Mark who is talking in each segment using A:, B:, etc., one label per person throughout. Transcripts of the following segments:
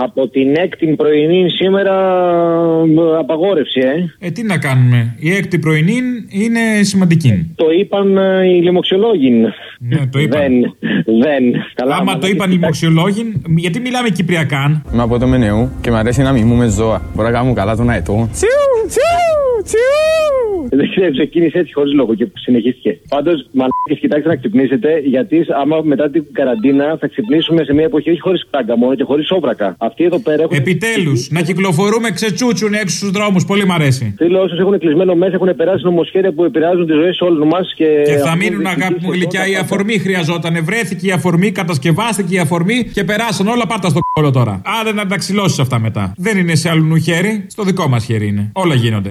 A: Από την έκτη πρωινή σήμερα ε, απαγόρευση, ε.
B: Ε, τι να κάνουμε. Η έκτη πρωινή είναι σημαντική.
A: Το είπαν ε, οι λοιμοξιολόγοι.
B: Ναι, το είπαν.
A: Δεν. δεν. Καλά,
B: Άμα
A: μα-
B: το είπαν οι λοιμοξιολόγοι, γιατί μιλάμε κυπριακά.
C: Είμαι από το Μενεού και μου αρέσει να μιμούμε ζώα. Μπορώ να κάνω καλά τον αετό. Τσιου, τσιου, τσιου.
A: Δεν ξέρω, ξεκίνησε έτσι χωρίς λόγο και συνεχίστηκε. Πάντως, μαλάκες, κοιτάξτε να ξυπνήσετε, γιατί άμα μετά την καραντίνα θα ξυπνήσουμε σε μια εποχή όχι χωρίς πράγκα μόνο και χωρίς όβρακα. Αυτοί εδώ πέρα έχουν.
B: Επιτέλους, να κυκλοφορούμε ξετσούτσουν έξω στους δρόμους. Πολύ μ' αρέσει.
A: Φίλοι, όσους έχουν κλεισμένο μέσα έχουν περάσει νομοσχέδια που επηρεάζουν τις ζωές όλων μας και.
B: Και θα
A: αυτό
B: μείνουν
A: δεν
B: αγάπη μου
A: εξηγήσει
B: γλυκιά.
A: όλα
B: Η
A: αυτά.
B: αφορμή χρειαζόταν. Βρέθηκε η αφορμή, κατασκευάστηκε η αφορμή και περάσαν όλα πάρτα στο κόλλο τώρα. Άντε να τα ξυλώσεις αυτά μετά. Δεν είναι σε αλλού χέρι, στο δικό μας χέρι είναι. Όλα γίνονται.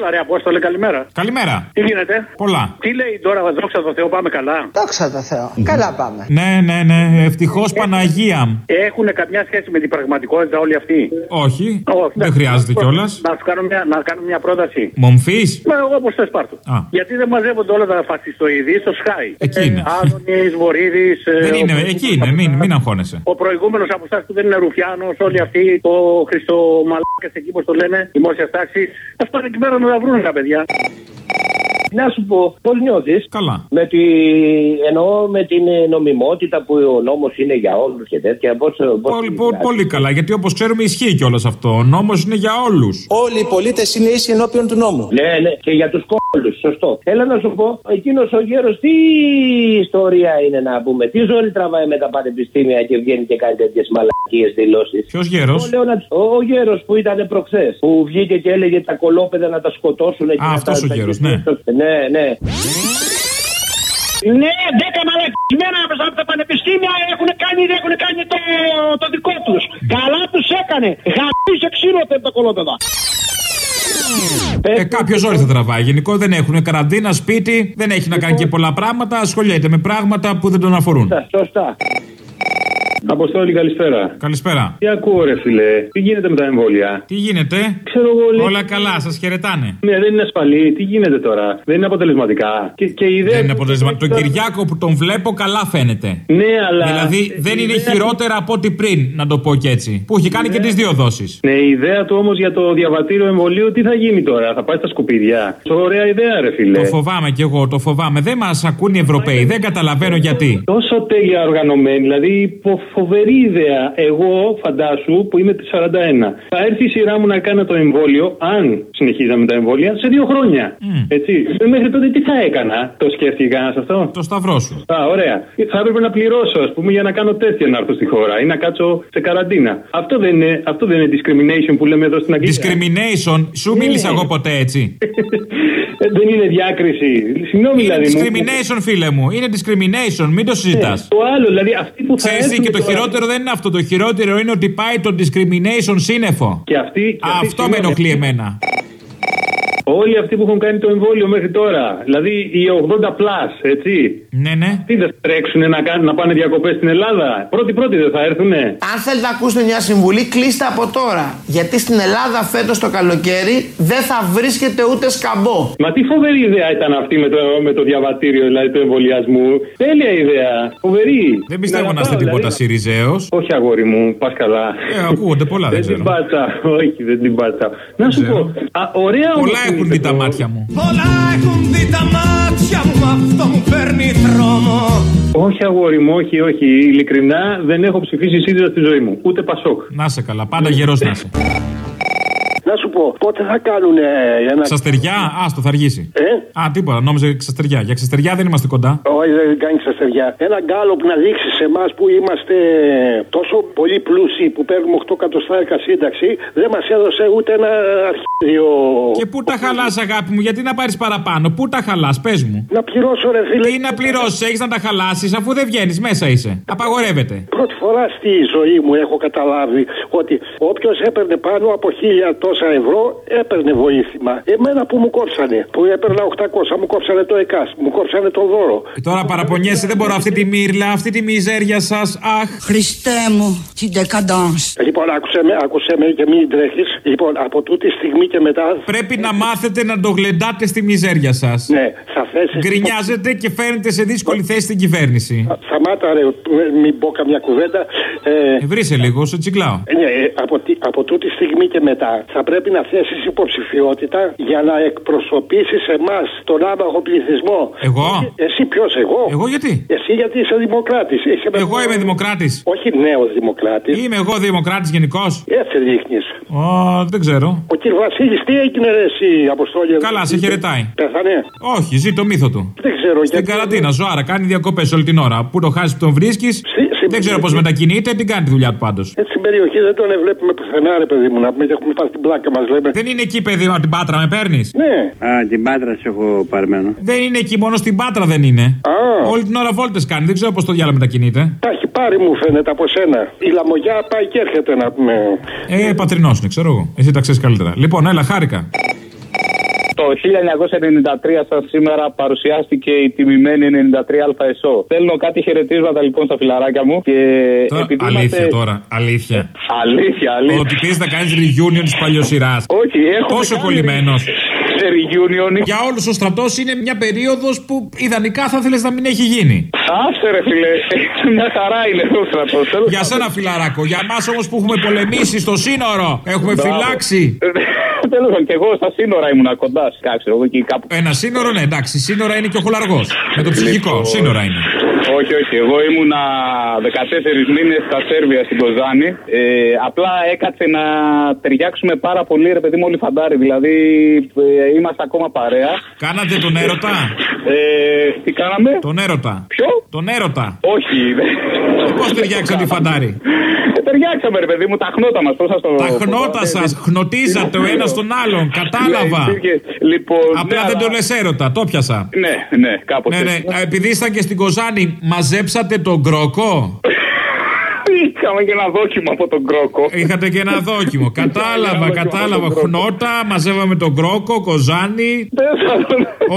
D: Έλα ρε Απόστολε, καλημέρα.
B: Καλημέρα.
D: Τι γίνεται;
B: Πολλά.
D: Τι λέει τώρα, δόξα τω Θεώ, πάμε καλά;
E: Δόξα τω Θεώ. Καλά πάμε.
B: Ναι, ναι, ναι. Ευτυχώς Παναγία.
D: Έχουν καμιά σχέση με την πραγματικότητα όλοι αυτοί;
B: Όχι.
D: Όχι,
B: Δεν
D: εντάξει.
B: χρειάζεται κιόλας.
D: Να σου κάνω μια, να κάνω μια πρόταση.
B: Μομφής;
D: Μα εγώ όπω θε πάρτο.
B: Α.
D: Γιατί δεν μαζεύονται όλα τα φασιστοειδή στο Sky.
B: Εκεί είναι.
D: Άδωνης, Βορύδης.
B: Δεν είναι, εκεί είναι. Μην, μην αγχώνεσαι.
D: Ο προηγούμενος από εσάς που δεν είναι Ρουφιάνος, όλοι αυτοί, το Χριστομαλάκα εκεί, πώς το λένε, δημόσιας τάξη, α πάνε εκεί πέρα να τα βρουν τα παιδιά.
A: Να σου πω, πώς νιώθεις;
B: Καλά.
A: Με τη... Εννοώ με την ε, νομιμότητα που ο νόμος είναι για όλους και τέτοια. Πώς, πώς
B: Πολύ, πο- πολύ καλά, γιατί όπως ξέρουμε ισχύει κιόλας αυτό. Ο νόμος είναι για όλους.
E: Όλοι οι πολίτες είναι ίσοι ενώπιον του νόμου.
A: Ναι, ναι, και για τους κόλλου, σωστό. Έλα να σου πω, εκείνος ο γέρος τι ιστορία είναι να πούμε. Τι ζόρι τραβάει με τα πανεπιστήμια και βγαίνει και κάνει τέτοιες μαλακίες δηλώσεις.
B: Ποιος γέρος;
A: Ο, ο γέρος που ήταν προχθές. Που βγήκε και έλεγε τα κολόπεδα να τα σκοτώσουν. και να
B: αυτός
A: τα-
B: ο
A: τα-
B: γέρος, ναι.
A: Ναι, ναι.
D: Ναι, δέκα μαλακισμένα από τα πανεπιστήμια έχουν κάνει, έχουν κάνει το, το δικό τους. Καλά τους έκανε. Γαμίσε ξύλο τα κολόπεδα.
B: Ε, κάποιος ζόρι θα τραβάει. Γενικό δεν έχουν καραντίνα, σπίτι, δεν έχει να κάνει και πολλά πράγματα. Ασχολιέται με πράγματα που δεν τον αφορούν.
A: Σωστά.
F: Αποστόλη, καλησπέρα.
B: Καλησπέρα.
F: Τι ακούω, ρε φιλέ, τι γίνεται με τα εμβόλια;
B: Τι γίνεται,
F: Ξέρω εγώ, λέει,
B: Όλα καλά, σας χαιρετάνε.
F: Ναι, δεν είναι ασφαλή. Τι γίνεται τώρα; Δεν είναι αποτελεσματικά. Και, και η ιδέα.
B: Δεν είναι αποτελεσματικό. Τον Κυριάκο που τον βλέπω καλά φαίνεται.
F: Ναι, αλλά.
B: Δηλαδή δεν
F: η
B: είναι
F: ιδέα-
B: χειρότερα από ό,τι πριν, να το πω και έτσι. Που έχει κάνει και τις δύο δόσεις.
F: Ναι, η ιδέα του όμως για το διαβατήριο εμβολίου τι θα γίνει τώρα; Θα πάει στα σκουπίδια; Ωραία ιδέα, ρε φιλέ.
B: Το φοβάμαι κι εγώ, το φοβάμαι. Δεν μας ακούν οι Ευρωπαίοι, δεν καταλαβαίνω γιατί.
F: Τόσο τέλεια οργανωμένη, δηλαδή φο- φοβερή ιδέα. Εγώ, φαντάσου, που είμαι 41, θα έρθει η σειρά μου να κάνω το εμβόλιο, αν συνεχίζαμε τα εμβόλια, σε δύο χρόνια. Έτσι. Ε, Μέχρι τότε τι θα έκανα, το σκέφτηκε κανένα αυτό.
B: Το σταυρό σου.
F: Α, ωραία. Θα έπρεπε να πληρώσω, ας πούμε, για να κάνω τεστ για να έρθω στη χώρα ή να κάτσω σε καραντίνα. Αυτό δεν είναι, αυτό δεν είναι discrimination που λέμε εδώ στην Αγγλία.
B: Discrimination, σου μίλησα εγώ ποτέ έτσι;
F: Ε, δεν είναι διάκριση. Συγγνώμη,
B: Είναι
F: δηλαδή. μου-
B: discrimination, φίλε μου. Είναι discrimination, μην το συζητάς.
F: Το άλλο, δηλαδή αυτοί που θα
B: Ξέρεις τι,
F: έρθουν
B: και το
F: τώρα-
B: χειρότερο δεν είναι αυτό. Το χειρότερο είναι ότι πάει το discrimination σύννεφο.
F: Και αυτοί, και αυτοί,
B: Αυτό με
F: συγγνώμη,
B: ενοχλεί εμένα.
F: Όλοι αυτοί που έχουν κάνει το εμβόλιο μέχρι τώρα, δηλαδή οι 80 plus, έτσι.
B: Ναι, ναι.
F: Τι δεν θα τρέξουν να, κάνουν, να πάνε διακοπές στην Ελλάδα; Πρώτοι-πρώτοι δεν θα έρθουνε.
E: Αν θέλετε να ακούσετε μια συμβουλή, κλείστε από τώρα. Γιατί στην Ελλάδα φέτος το καλοκαίρι δεν θα βρίσκεται ούτε σκαμπό.
F: Μα τι φοβερή ιδέα ήταν αυτή με το, με το διαβατήριο, δηλαδή του εμβολιασμού. Τέλεια ιδέα. Φοβερή.
B: Δεν πιστεύω να είστε
F: αγαπάω,
B: τίποτα
F: δηλαδή.
B: Σιριζέος.
F: Όχι, αγόρι μου, πας καλά.
B: Ε, ακούγονται πολλά, δεν
F: Δεν την
B: ξέρω.
F: πάτσα. Όχι, δεν την πάτσα. Να σου
B: ξέρω.
F: πω. Α, ωραία όμως
B: Πολλά έχουν
F: είναι
B: δει τα
F: το-
B: μάτια μου.
G: Πολλά έχουν δει τα μάτια μου, αυτό μου παίρνει δρόμο.
F: Όχι, αγόρι μου, όχι, όχι. Ειλικρινά δεν έχω ψηφίσει ΣΥΡΙΖΑ στη ζωή μου. Ούτε Πασόκ.
B: Να σε καλά, πάντα γερός να είσαι.
D: Να σου πω, πότε θα κάνουν ένα.
B: Ξαστεριά, άστο, θα αργήσει.
D: Ε;
B: Α, τίποτα, νόμιζε ξαστεριά. Για ξαστεριά δεν είμαστε κοντά.
D: Όχι, δεν κάνει ξαστεριά. Ένα γκάλωπ να δείξεις σε εμάς που είμαστε τόσο πολύ πλούσιοι που παίρνουμε 8 εκατοστάρικα σύνταξη, δεν μας έδωσε ούτε ένα αρχίδιο.
B: Και πού τα χαλάς, αγάπη μου, γιατί να πάρεις παραπάνω, πού τα χαλάς, πες μου.
D: Να πληρώσω, ρε φίλε.
B: Τι να πληρώσεις, έχεις να τα χαλάσεις; Αφού δεν βγαίνεις, μέσα είσαι. Απαγορεύεται.
D: Πρώτη φορά στη ζωή μου έχω καταλάβει ότι όποιος έπαιρνε πάνω από χίλια τόσα
H: ευρώ έπαιρνε βοήθημα. Εμένα που μου κόψανε, που έπαιρνα 800, μου κόψανε το ΕΚΑΣ, μου κόψανε το δώρο.
B: Και τώρα παραπονιέσαι, δεν μπορώ αυτή τη μύρλα, αυτή τη μιζέρια σας. Αχ.
I: Χριστέ μου, την decadence.
H: Λοιπόν, άκουσε με, άκουσε με και μην τρέχεις. Λοιπόν, από τούτη στιγμή και μετά.
B: Πρέπει να μάθετε να το γλεντάτε στη μιζέρια σας.
H: Ναι, θα θέσει.
B: Γκρινιάζετε και φέρνετε σε δύσκολη θέση την κυβέρνηση.
H: Σταμάτα, ρε, μην πω καμιά κουβέντα. Ε,
B: Ε, βρίσκε λίγο, σε τσιγκλάω.
H: ναι, ε, από, τι- από τούτη στιγμή και μετά θα πρέπει να θέσεις υποψηφιότητα για να εκπροσωπήσεις εμάς, τον άμαχο πληθυσμό.
B: Εγώ;
H: Εσύ ποιος, εγώ;
B: Εγώ γιατί;
H: Εσύ γιατί είσαι δημοκράτης.
B: Εγώ είμαι δημοκράτης.
H: Όχι νέος δημοκράτης.
B: Είμαι εγώ δημοκράτης γενικώ.
H: Έτσι δείχνει.
B: Ω, δεν ξέρω.
H: Ο κ. Βασίλης, τι έγινε ρε, εσύ, Αποστόλη;
B: Καλά, σε χαιρετάει.
H: Πέθανε;
B: Όχι, ζει το μύθο του.
H: Δεν ξέρω
B: Στην
H: γιατί.
B: καραντίνα, ζωάρα, κάνει διακοπές όλη την ώρα. Πού το χάσεις που τον βρίσκεις, δεν ξέρω πώς μετακινείται, την κάνει τη δουλειά του πάντως.
H: Έτσι στην περιοχή δεν τον βλέπουμε πουθενά, ρε παιδί μου, να πούμε. Έχουμε πάρει την πλάκα μας, λέμε.
B: Δεν είναι εκεί, παιδί μου, από την πάτρα με παίρνεις;
H: Ναι.
J: Α, την πάτρα σε έχω παρμένο.
B: Δεν είναι εκεί, μόνο στην πάτρα δεν είναι.
H: Α.
B: Όλη την ώρα βόλτες κάνει, δεν ξέρω πώς το διάλογο μετακινείται.
H: Τα έχει πάρει, μου φαίνεται από σένα. Η λαμογιά πάει και έρχεται να πούμε.
B: Ε, πατρινός είναι, ξέρω εγώ. Εσύ τα ξέρεις καλύτερα. Λοιπόν, έλα, χάρηκα.
K: Το 1993 σαν σήμερα παρουσιάστηκε η τιμημένη 93 ΑΕΣΟ. Θέλω κάτι χαιρετίσματα λοιπόν στα φιλαράκια μου και
B: Τώρα,
K: επειδή
B: αλήθεια
K: είμαστε-
B: τώρα, αλήθεια.
K: Αλήθεια, αλήθεια.
B: Ότι πεις να κάνεις reunion της παλιοσυράς.
K: Όχι, έχω.
B: Τόσο κολλημένος.
K: Σε reunion.
B: Για όλους ο στρατός είναι μια περίοδος που ιδανικά θα ήθελε να μην έχει γίνει.
K: Άσε ρε φίλε, μια χαρά είναι ο στρατός. Τέλος
B: Για
K: πάντων.
B: σένα φιλαράκο, για εμάς όμως που έχουμε πολεμήσει στο σύνορο, έχουμε
K: Μπράβο.
B: φυλάξει.
K: Τέλο πάντων, και εγώ στα σύνορα ήμουν κοντά. Κάτσε, εγώ εκεί κάπου.
B: Ένα σύνορο, ναι, εντάξει, σύνορα είναι και ο χολαργός. Με το ψυχικό,
K: Λοιπόν.
B: σύνορα είναι.
K: Όχι, όχι. Εγώ ήμουνα 14 μήνες στα Σέρβια στην Κοζάνη. Ε, απλά έκατσε να ταιριάξουμε πάρα πολύ, ρε παιδί μου, όλοι φαντάρι. Δηλαδή, ε, είμαστε ακόμα παρέα.
B: Κάνατε τον έρωτα;
K: Ε, τι κάναμε;
B: Τον έρωτα.
K: Ποιο;
B: Τον έρωτα.
K: Όχι.
B: Πώς ταιριάξατε οι φαντάρι;
K: Ε, ταιριάξαμε, ρε παιδί μου, τα χνότα μας. Πώς σα το
B: Τα χνότα σας, χνοτίζατε ο ένας τον άλλον. Κατάλαβα.
K: Ναι, υπήρχε- Λοιπόν,
B: Απλά
K: ναι,
B: δεν
K: αλλά-
B: το λες έρωτα, το πιασα.
K: Ναι, ναι, κάπως
B: Ναι, ναι. Α, Επειδή ήσταν και στην Κοζάνη, μαζέψατε τον κρόκο;
K: Είχαμε και ένα δόκιμο από τον Κρόκο.
B: Είχατε και ένα δόκιμο. κατάλαβα, κατάλαβα. Χνότα, μαζεύαμε τον κρόκο, κοζάνη.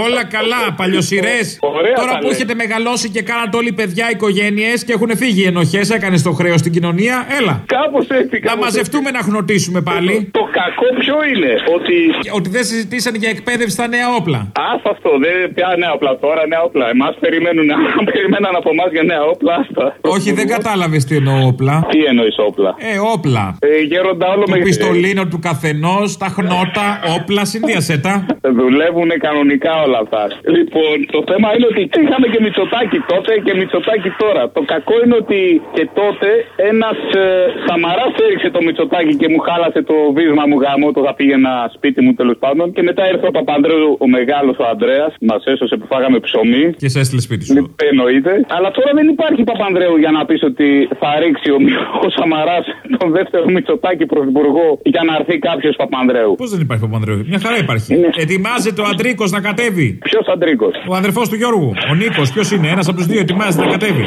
B: Όλα καλά, παλιοσυρές.
K: Ωραία
B: Τώρα
K: τα
B: που
K: λέει.
B: έχετε μεγαλώσει και κάνατε όλοι παιδιά, οικογένειες και έχουν φύγει οι ενοχές, έκανες το χρέος στην κοινωνία, έλα.
K: Κάπως έτσι.
B: Να μαζευτούμε να χνοτήσουμε πάλι.
K: Το κακό ποιο είναι, ότι.
B: Ότι δεν συζητήσαν για εκπαίδευση στα νέα όπλα.
K: Άστα αυτό, δεν πια νέα όπλα τώρα, νέα όπλα. Εμάς περιμένουν, περιμέναν από εμάς για νέα όπλα. Άστα.
B: Όχι, δεν κατάλαβες τι εννοώ όπλα.
K: Τι εννοείς όπλα;
B: Ε, όπλα.
K: Ε, γέροντα όλο
B: Το
K: με
B: πιστολίνο του καθενός, τα χνότα, όπλα, συνδύασέ τα.
K: Δουλεύουν κανονικά όλα αυτά. Λοιπόν, το θέμα είναι ότι είχαμε και Μητσοτάκι τότε και Μητσοτάκι τώρα. Το κακό είναι ότι και τότε ένας ε, Σαμαράς έριξε το Μητσοτάκι και μου χάλασε το βίσμα μου γάμο. Το θα πήγαινα σπίτι μου τέλος πάντων. Και μετά ήρθε ο Παπανδρέου, ο μεγάλος ο Ανδρέας. Μας έσωσε που φάγαμε ψωμί.
B: Και σε έστειλε σπίτι σου.
K: Εννοείται. Αλλά τώρα δεν υπάρχει Παπανδρέου για να πεις ότι θα ρίξει ο, ο Σαμαράς τον δεύτερο Μητσοτάκι πρωθυπουργό για να έρθει κάποιος Παπανδρέου.
B: Πώς δεν υπάρχει Παπανδρέου, μια χαρά υπάρχει. Ετοιμάζεται ο Αντρίκος να κατέβει.
K: Ποιος Αντρίκος;
B: Ο αδερφός του Γιώργου. Ο Νίκος, ποιος είναι, ένας από τους δύο ετοιμάζεται να κατέβει.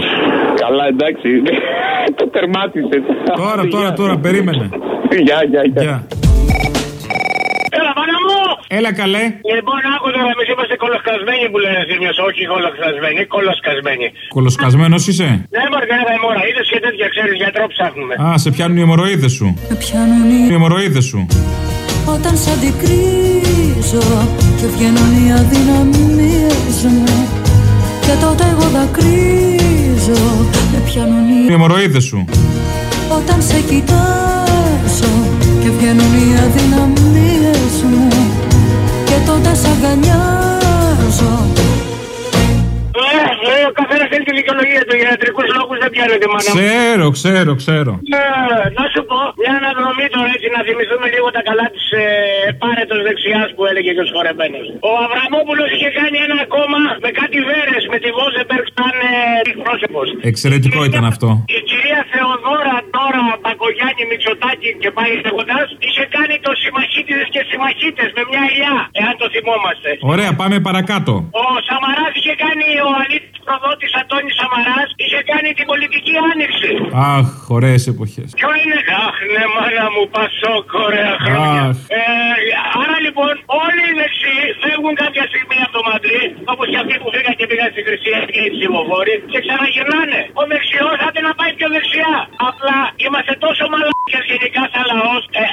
K: Καλά, εντάξει. το τερμάτισε.
B: Τώρα, τώρα, τώρα, περίμενε.
K: Γεια, γεια, γεια.
F: Έλα
B: καλέ.
F: Λοιπόν, άκου τώρα, εμεί είμαστε κολοσκασμένοι που λένε εσεί όχι κολοσκασμένοι, κολοσκασμένοι.
B: Κολοσκασμένος είσαι;
F: Ναι, μαργάρα, αιμορροίδε και τέτοια ξέρεις, γιατρό ψάχνουμε.
B: Α, σε πιάνουν οι αιμορροίδε σου.
I: Με πιάνουν οι
B: Οι αιμορροίδε σου.
I: όταν σ' αντικρίζω και βγαίνουν οι αδυναμίες μου και τότε εγώ δακρύζω με πιάνουν
B: Οι
I: οι
B: αιμορροίδε σου.
I: όταν σε κοιτάζω
F: Για ιατρικού λόγους δεν πιάνεται, μάνα μου.
B: Ξέρω, ξέρω, ξέρω.
F: Ε, να σου πω, μια αναδρομή τώρα έτσι να θυμηθούμε λίγο τα καλά της ε, πάρετος δεξιάς που έλεγε και ο Σχορεμένος. Ο Αβραμόπουλος είχε κάνει ένα κόμμα με κάτι βέρες με τη Βόζεμπεργκ σαν ε, πρόσωπο.
B: Εξαιρετικό ήταν αυτό.
F: Η κυρία Θεοδόρα τώρα Μπακογιάννη Μητσοτάκη και πάει λέγοντα είχε κάνει το συμμαχίτιδες και συμμαχίτες με μια ηλιά, εάν το θυμόμαστε.
B: Ωραία, πάμε παρακάτω.
F: Ο Σαμαράς είχε κάνει, ο αλήτη προδότης Αντώνης Σαμαράς είχε κάνει την πολιτική άνοιξη.
B: Αχ, ωραίες εποχές.
F: Ποιο είναι, αχ, Ήτανε μάνα μου πασόκο ρε χρόνια.
B: Αχ.
F: Ε, άρα λοιπόν όλοι οι δεξιοί φεύγουν κάποια στιγμή από το Μαντρί, όπως και αυτοί που φύγαν και πήγαν στη Χρυσή Αυγή οι ψηφοφόροι, και ξαναγυρνάνε. Ο δεξιό άντε να πάει πιο δεξιά. Απλά είμαστε τόσο μαλάκια γενικά σαν λαός, ε,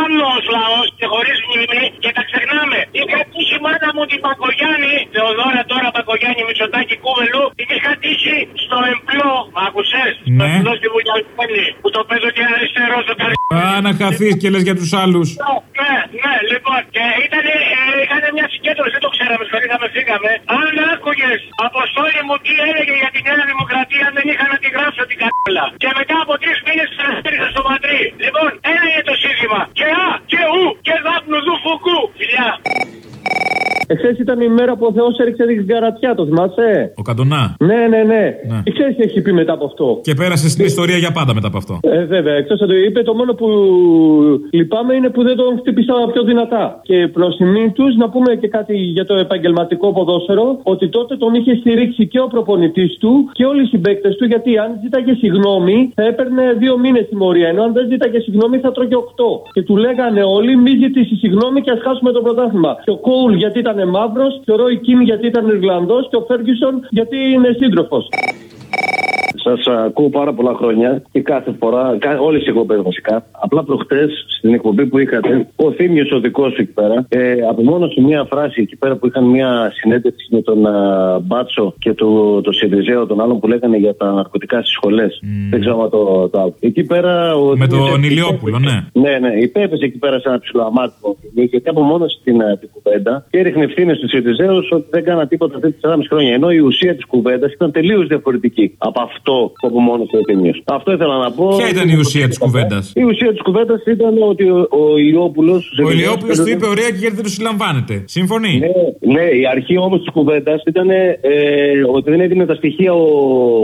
F: άλλο λαός και χωρίς μνήμη και τα ξεχνάμε. Είχα τύχει μάνα μου την Πακογιάννη, Θεοδόρα τώρα Πακογιάννη Μητσοτάκη Κούβελου, την είχα τύχει στο εμπλό, μ' άκουσε, στο
B: Ναι.
F: εμπλό στη Βουλιαλπένη, που το παίζω και αριστερό στο καρδί.
B: Α, να χαθείς και λες για τους άλλους.
F: Ναι, ναι, λοιπόν. Και ήταν, ε, είχαν μια συγκέντρωση, δεν το ξέραμε, σχολήσαμε, φύγαμε. Αν άκουγες αποστόλη μου τι έλεγε για τη Νέα Δημοκρατία, δεν είχα να τη γράψω την καρδούλα. Και μετά από τρεις μήνες ξαναστήριξα στο Μαντρί. Λοιπόν, ένα είναι το σύνθημα. Και Α, και Ου, και Δάπνου Δου Φουκού. Φιλιά.
L: Εχθέ ήταν η μέρα που ο Θεός έριξε την καρατιά, το θυμάσαι;
B: Ο Καντονά.
L: Ναι, ναι, ναι.
B: Ναι.
L: Και ξέρεις τι έχει πει μετά από αυτό;
B: Και πέρασε στην ιστορία για πάντα μετά από αυτό.
L: Ε, βέβαια, εκτός από το είπε, το μόνο που λυπάμαι είναι που δεν τον χτύπησα πιο δυνατά. Και προς τιμή τους, να πούμε και κάτι για το επαγγελματικό ποδόσφαιρο, ότι τότε τον είχε στηρίξει και ο προπονητής του και όλοι οι συμπαίκτες του, γιατί αν ζήταγε συγγνώμη, θα έπαιρνε δύο μήνες τιμωρία. Ενώ αν δεν ζήταγε συγγνώμη, θα τρώγε οκτώ. Και του λέγανε όλοι, μη ζητήσεις συγγνώμη και ας χάσουμε το πρωτάθλημα. Και ο Κόουλ γιατί ήταν μαύρος, και ο Ρόι Κιν γιατί ήταν Ιρλανδός, και ο Φέργκισον γιατί είναι σύντροφος.
M: Σας ακούω πάρα πολλά χρόνια και κάθε φορά, όλες οι εκπομπές βασικά. Απλά προχτές στην εκπομπή που είχατε, ο Θήμιος ο δικός σου εκεί πέρα, ε, απομόνωσε μια φράση εκεί πέρα που είχαν μια συνέντευξη με τον α, Μπάτσο και το, το Σιριζέο, τον άλλον που λέγανε για τα ναρκωτικά στις σχολές. Δεν ξέρω αν το, το άκου. Εκεί πέρα. Ο
B: Με
M: Θήμιος
B: τον
M: έπεσε-
B: Ηλιόπουλο, ναι.
M: Ναι, ναι, υπέπεσε εκεί πέρα σε ένα ψηλό αμάτιμο γιατί απομόνωσε την, ε, την κουβέντα και έριχνε ευθύνες στους Ιριζέου ότι δεν κάνα τίποτα αυτέ τι 4,5 χρόνια. Ενώ η ουσία της κουβέντας ήταν τελείως διαφορετική από αυτό που απομόνωσε ο Θύμιο. Αυτό ήθελα να πω.
B: Ποια ήταν η ουσία της κουβέντας;
M: Η ουσία της κουβέντας ήταν ότι ο, ο Ηλιόπουλος.
B: Ο Ηλιόπουλος του είπε ωραία και γιατί δεν του συλλαμβάνετε. Συμφωνεί.
M: Ναι, ναι, η αρχή όμως της κουβέντας ήταν ε, ότι δεν έδινε τα στοιχεία ο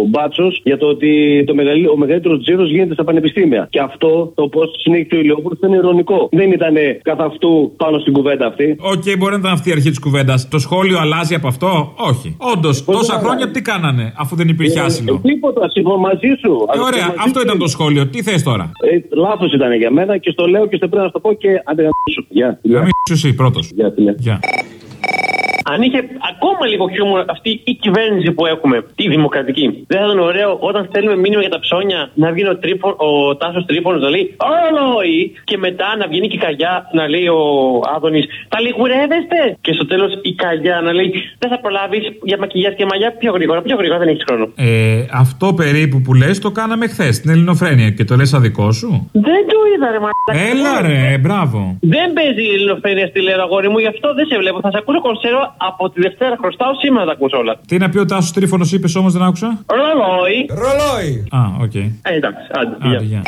M: Μπάτσος για το ότι το μεγαλύ, ο μεγαλύτερος τζίρος γίνεται στα πανεπιστήμια. Και αυτό το πώς συνέχισε ο Ηλιόπουλος ήταν ειρωνικό. Δεν ήταν καθαυτού πάνω στην κουβέντα αυτή.
B: Οκ, μπορεί να ήταν αυτή η αρχή της κουβέντας. Το σχόλιο αλλάζει από αυτό; Όχι. Όντως, τόσα
M: δεν
B: χρόνια τι κάνανε, αφού δεν υπήρχε άσυλο;
M: Ε, τίποτα, συμφωνώ μαζί σου.
B: Ε, ωραία,
M: μαζί
B: αυτό
M: σου.
B: ήταν το σχόλιο. Τι θες τώρα;
M: Ε, Λάθος ήταν για μένα και στο λέω και στο πρέπει να στο πω και αντεγαμίσου. Γεια.
B: Να μην σου εσύ πρώτος.
M: Γεια, φίλε.
B: Γεια.
N: Αν είχε ακόμα λίγο χιούμορ αυτή η κυβέρνηση που έχουμε, τη δημοκρατική, δεν θα ήταν ωραίο όταν στέλνουμε μήνυμα για τα ψώνια να βγει ο, Τρίφων, ο Τάσος Τρίφωνο να λέει Όλοι! Και μετά να βγαίνει και η Καγιά να λέει ο Άδωνης Τα λιγουρεύεστε! Και στο τέλος η Καγιά να λέει Δεν θα προλάβεις για μακιγιάς και μαλλιά πιο γρήγορα, πιο γρήγορα δεν έχεις χρόνο.
B: Ε, αυτό περίπου που λες το κάναμε χθες στην Ελληνοφρένεια και το λες αδικό σου;
N: Δεν το είδα, ρε μαλάκα.
B: Έλα ρε, μπράβο.
N: Δεν παίζει η ελληνοφρένεια στη Λέρα, αγόρι μου, γι' αυτό δεν σε βλέπω. Θα σε ακούσω κονσέρβα από τη Δευτέρα χρωστάω σήμερα τα ακούσω όλα.
B: Τι να πει ο Τάσος Τρίφωνος, είπες όμως δεν άκουσα;
N: Ρολόι.
O: Ρολόι.
B: Α, οκ.
N: Ε, εντάξει, άντε,
B: Άντε,
N: γεια.
B: γεια.